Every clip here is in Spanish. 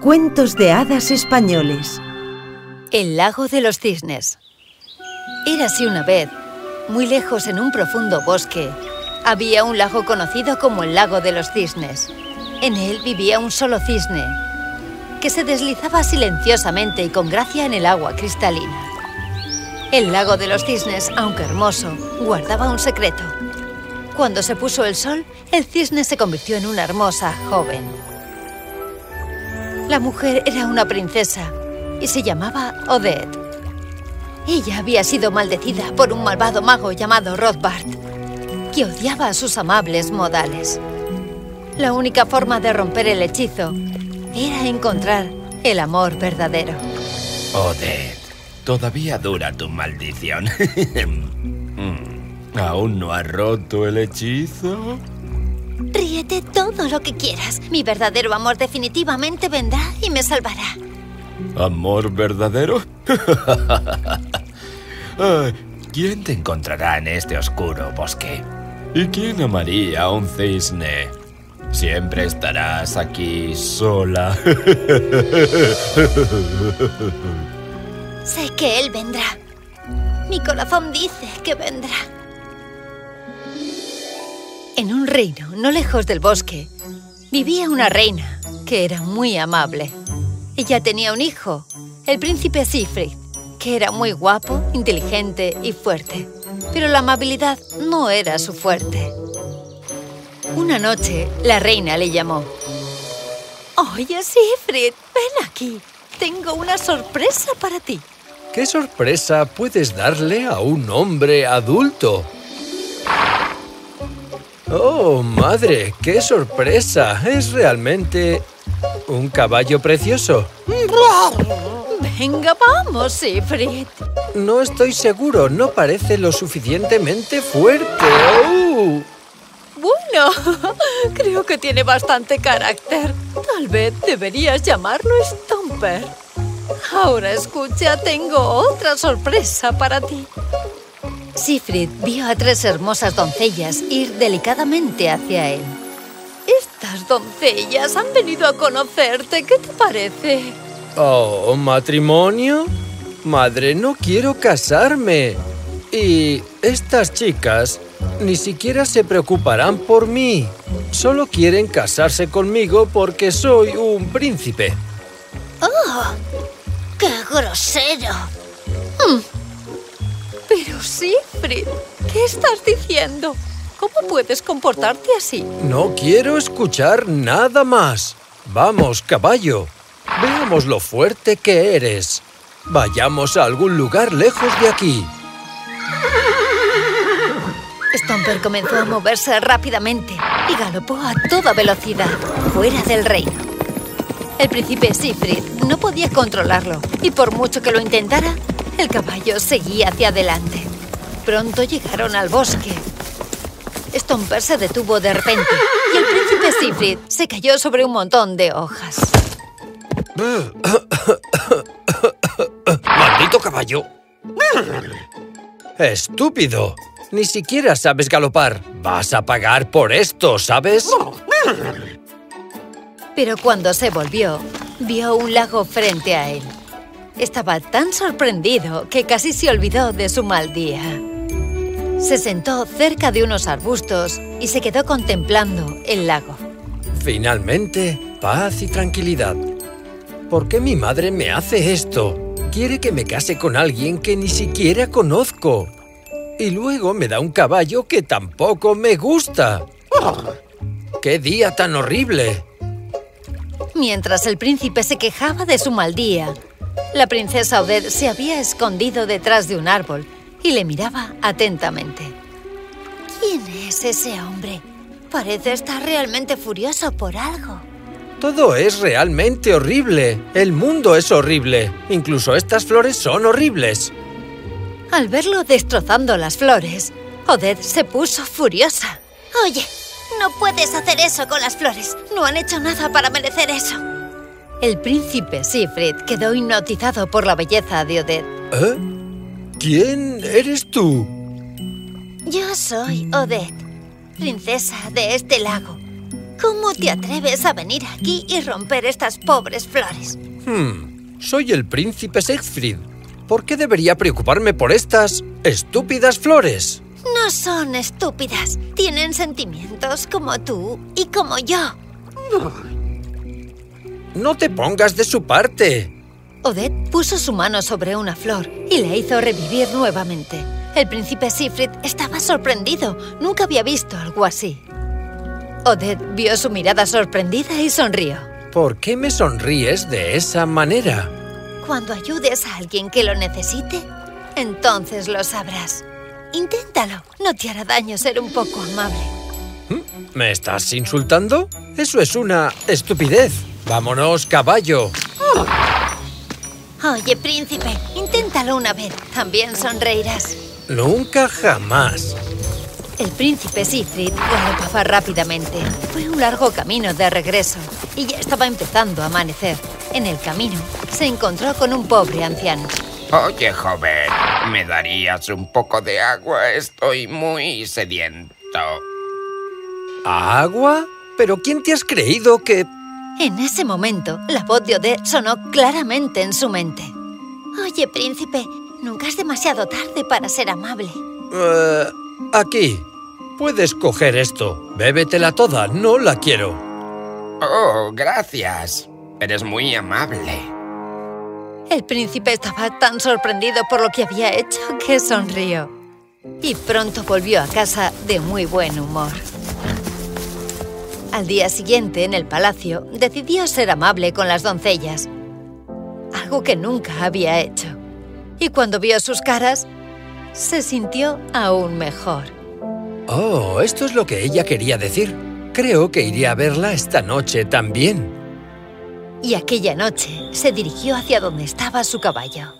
Cuentos de hadas españoles. El lago de los cisnes. Érase una vez, muy lejos en un profundo bosque, había un lago conocido como el lago de los cisnes. En él vivía un solo cisne, que se deslizaba silenciosamente y con gracia en el agua cristalina. El lago de los cisnes, aunque hermoso, guardaba un secreto. Cuando se puso el sol, el cisne se convirtió en una hermosa joven. La mujer era una princesa y se llamaba Odette. Ella había sido maldecida por un malvado mago llamado Rothbard, que odiaba a sus amables modales. La única forma de romper el hechizo era encontrar el amor verdadero. Odette, todavía dura tu maldición. Mm, ¿Aún no has roto el hechizo? Ríete todo lo que quieras. Mi verdadero amor definitivamente vendrá y me salvará. ¿Amor verdadero? Ah, ¿Quién te encontrará en este oscuro bosque? ¿Y quién amaría a un cisne? Siempre estarás aquí sola. Sé que él vendrá. Mi corazón dice que vendrá. En un reino no lejos del bosque vivía una reina que era muy amable. Ella tenía un hijo, el príncipe Siegfried, que era muy guapo, inteligente y fuerte. Pero la amabilidad no era su fuerte. Una noche, la reina le llamó. Oye, Siegfried, ven aquí. Tengo una sorpresa para ti. ¿Qué sorpresa puedes darle a un hombre adulto? ¡Oh, madre! ¡Qué sorpresa! Es realmente un caballo precioso. Venga, vamos, Siegfried. No estoy seguro. No parece lo suficientemente fuerte. ¡Oh! Bueno, creo que tiene bastante carácter. Tal vez deberías llamarlo Stomper. Ahora escucha, tengo otra sorpresa para ti. Siegfried vio a tres hermosas doncellas ir delicadamente hacia él. Estas doncellas han venido a conocerte. ¿Qué te parece? Oh, ¿matrimonio? Madre, no quiero casarme. Y estas chicas ni siquiera se preocuparán por mí. Solo quieren casarse conmigo porque soy un príncipe. ¡Oh! ¡Qué grosero! Hmm. Pero Siegfried, ¿qué estás diciendo? ¿Cómo puedes comportarte así? No quiero escuchar nada más. Vamos, caballo. Veamos lo fuerte que eres. Vayamos a algún lugar lejos de aquí. Stomper comenzó a moverse rápidamente y galopó a toda velocidad, fuera del reino. El príncipe Siegfried no podía controlarlo y por mucho que lo intentara, el caballo seguía hacia adelante. Pronto llegaron al bosque. Stomper se detuvo de repente y el príncipe Siegfried se cayó sobre un montón de hojas. ¡Maldito caballo! ¡Estúpido! Ni siquiera sabes galopar. Vas a pagar por esto, ¿sabes? Pero cuando se volvió, vio un lago frente a él. Estaba tan sorprendido que casi se olvidó de su mal día. Se sentó cerca de unos arbustos y se quedó contemplando el lago. Finalmente, paz y tranquilidad. ¿Por qué mi madre me hace esto? Quiere que me case con alguien que ni siquiera conozco. Y luego me da un caballo que tampoco me gusta. ¡Qué día tan horrible! Mientras el príncipe se quejaba de su mal día, la princesa Odette se había escondido detrás de un árbol y le miraba atentamente. ¿Quién es ese hombre? Parece estar realmente furioso por algo. Todo es realmente horrible. El mundo es horrible. Incluso estas flores son horribles. Al verlo destrozando las flores, Odette se puso furiosa. Oye, no puedes hacer eso con las flores. No han hecho nada para merecer eso. El príncipe Siegfried quedó hipnotizado por la belleza de Odette. ¿Eh? ¿Quién eres tú? Yo soy Odette, princesa de este lago. ¿Cómo te atreves a venir aquí y romper estas pobres flores? Hmm, soy el príncipe Siegfried. ¿Por qué debería preocuparme por estas estúpidas flores? No son estúpidas. Tienen sentimientos como tú y como yo. No te pongas de su parte. Odette puso su mano sobre una flor y la hizo revivir nuevamente. El príncipe Siegfried estaba sorprendido. Nunca había visto algo así. Odette vio su mirada sorprendida y sonrió. ¿Por qué me sonríes de esa manera? Cuando ayudes a alguien que lo necesite, entonces lo sabrás. Inténtalo. No te hará daño ser un poco amable. ¿Me estás insultando? Eso es una estupidez. Vámonos, caballo. Oye, príncipe, inténtalo una vez. También sonreirás. Nunca jamás. El príncipe Siegfried galopaba rápidamente. Fue un largo camino de regreso y ya estaba empezando a amanecer. En el camino se encontró con un pobre anciano. Oye, joven, ¿me darías un poco de agua? Estoy muy sediento. ¿Agua? ¿Pero quién te has creído que...? En ese momento, la voz de Odette sonó claramente en su mente. Oye, príncipe, nunca es demasiado tarde para ser amable. Eh, aquí. Puedes coger esto. Bébetela toda, no la quiero. Oh, gracias. Eres muy amable. El príncipe estaba tan sorprendido por lo que había hecho que sonrió. Y pronto volvió a casa de muy buen humor. Al día siguiente, en el palacio, decidió ser amable con las doncellas. Algo que nunca había hecho. Y cuando vio sus caras, se sintió aún mejor. Oh, esto es lo que ella quería decir. Creo que iré a verla esta noche también. Y aquella noche se dirigió hacia donde estaba su caballo.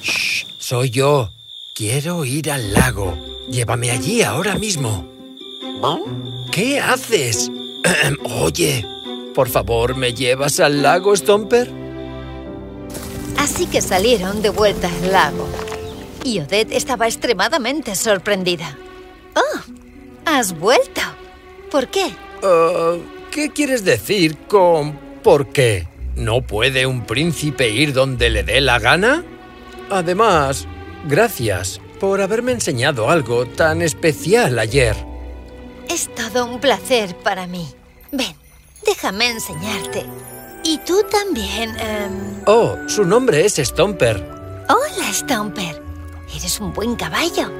Shh, soy yo. Quiero ir al lago. Llévame allí ahora mismo. ¿Qué haces? Oye, por favor, ¿me llevas al lago, Stomper? Así que salieron de vuelta al lago. Y Odette estaba extremadamente sorprendida. ¡Oh! ¿Has vuelto? ¿Por qué? Uh, ¿Qué quieres decir con por qué? ¿No puede un príncipe ir donde le dé la gana? Además, gracias por haberme enseñado algo tan especial ayer. Es todo un placer para mí. Ven, déjame enseñarte. Y tú también. em, Oh, su nombre es Stomper. Hola, Stomper. Eres un buen caballo.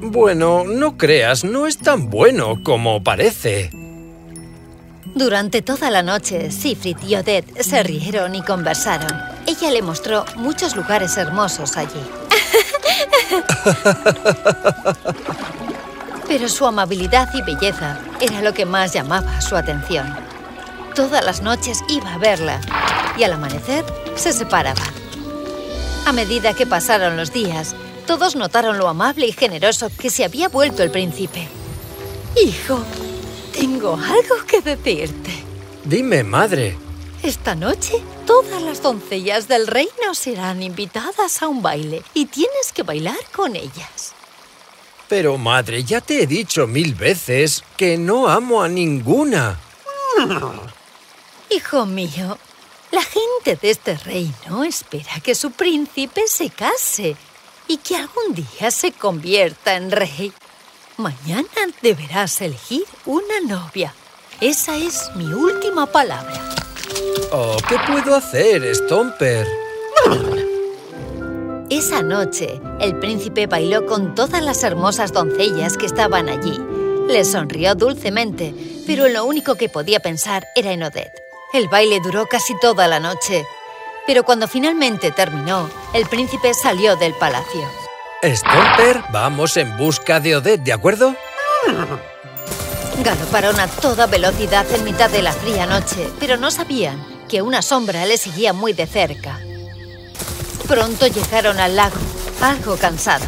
Bueno, no creas, no es tan bueno como parece. Durante toda la noche, Siegfried y Odette se rieron y conversaron. Ella le mostró muchos lugares hermosos allí. Pero su amabilidad y belleza era lo que más llamaba su atención. Todas las noches iba a verla y al amanecer se separaban. A medida que pasaron los días, todos notaron lo amable y generoso que se había vuelto el príncipe. Hijo, tengo algo que decirte. Dime, madre. Esta noche, todas las doncellas del reino serán invitadas a un baile y tienes que bailar con ellas. Pero, madre, ya te he dicho mil veces que no amo a ninguna. Hijo mío, la gente de este reino espera que su príncipe se case y que algún día se convierta en rey. Mañana deberás elegir una novia. Esa es mi última palabra. Oh, ¿qué puedo hacer, Stomper? Esa noche, el príncipe bailó con todas las hermosas doncellas que estaban allí. Le sonrió dulcemente, pero lo único que podía pensar era en Odette. El baile duró casi toda la noche, pero cuando finalmente terminó, el príncipe salió del palacio. Stomper, vamos en busca de Odette, ¿de acuerdo? Galoparon a toda velocidad en mitad de la fría noche, pero no sabían que una sombra les seguía muy de cerca. Pronto llegaron al lago, algo cansados.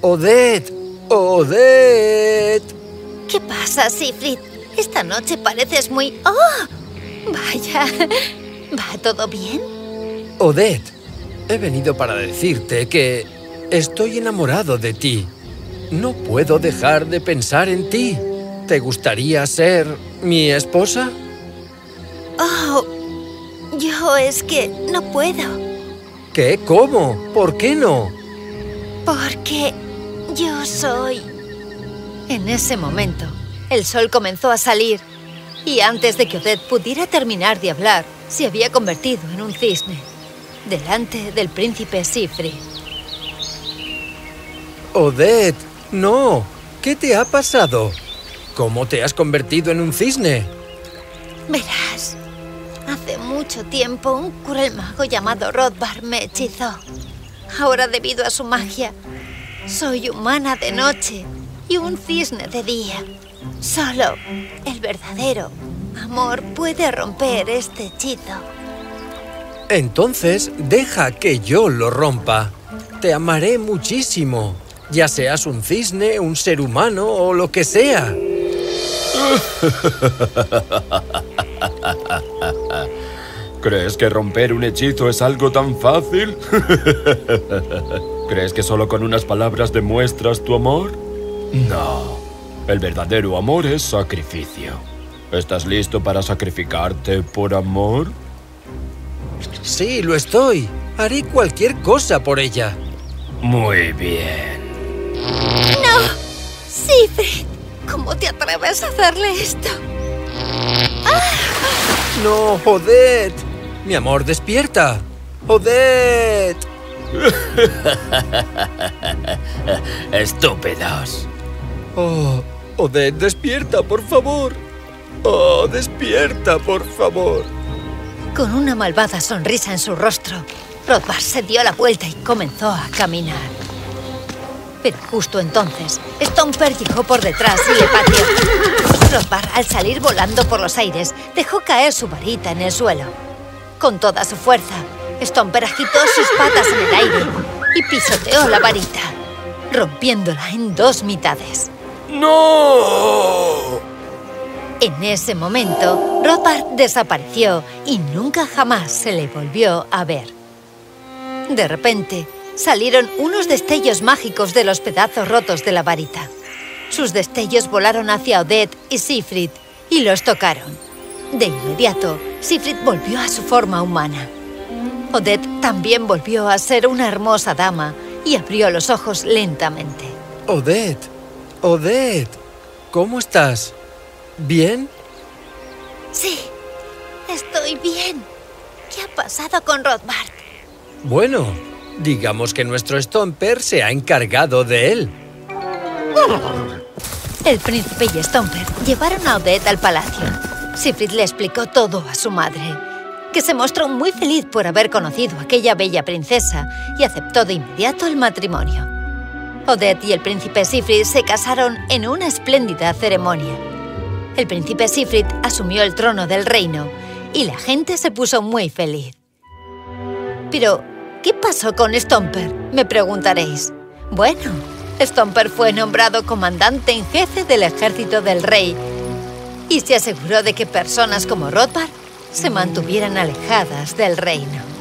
Odette, Odette. ¿Qué pasa, Siegfried? Esta noche pareces muy... ¡Oh! Vaya, ¿va todo bien? Odette, he venido para decirte que estoy enamorado de ti. No puedo dejar de pensar en ti. ¿Te gustaría ser mi esposa? Es que no puedo. ¿Qué? ¿Cómo? ¿Por qué no? Porque yo soy... En ese momento, el sol comenzó a salir y antes de que Odette pudiera terminar de hablar, se había convertido en un cisne, delante del príncipe Sifri. Odette, no. ¿Qué te ha pasado? ¿Cómo te has convertido en un cisne? Verás, hace mucho tiempo un cruel mago llamado Rodbar me hechizó. Ahora, debido a su magia, soy humana de noche y un cisne de día. Solo el verdadero amor puede romper este hechizo. Entonces, deja que yo lo rompa. Te amaré muchísimo, ya seas un cisne, un ser humano o lo que sea. ¿Crees que romper un hechizo es algo tan fácil? ¿Crees que solo con unas palabras demuestras tu amor? No. El verdadero amor es sacrificio. ¿Estás listo para sacrificarte por amor? Sí, lo estoy. Haré cualquier cosa por ella. Muy bien. ¡No! ¡Sifrid! ¿Cómo te atreves a hacerle esto? No, Odette. Mi amor, despierta. Odette. Estúpidos. Oh, Odette, despierta, por favor. Oh, despierta, por favor. Con una malvada sonrisa en su rostro, Rothbar se dio la vuelta y comenzó a caminar. Pero justo entonces, Stomper llegó por detrás y le pateó. Rothbar, al salir volando por los aires, dejó caer su varita en el suelo. Con toda su fuerza, Stomper agitó sus patas en el aire y pisoteó la varita, rompiéndola en dos mitades. ¡No! En ese momento, Rothbard desapareció y nunca jamás se le volvió a ver. De repente, salieron unos destellos mágicos de los pedazos rotos de la varita. Sus destellos volaron hacia Odette y Sifrid y los tocaron. De inmediato, Sifrid volvió a su forma humana. Odette también volvió a ser una hermosa dama y abrió los ojos lentamente. Odette. Odette. ¿Cómo estás? ¿Bien? Sí, estoy bien. ¿Qué ha pasado con Rothbard? Bueno, digamos que nuestro Stomper se ha encargado de él. El príncipe y Stomper llevaron a Odette al palacio. Sifrid le explicó todo a su madre, que se mostró muy feliz por haber conocido a aquella bella princesa y aceptó de inmediato el matrimonio. Odette y el príncipe Sifrid se casaron en una espléndida ceremonia. El príncipe Sifrid asumió el trono del reino y la gente se puso muy feliz. Pero, ¿qué pasó con Stomper? Me preguntaréis. Bueno, Stomper fue nombrado comandante en jefe del ejército del rey y se aseguró de que personas como Rothbard se mantuvieran alejadas del reino.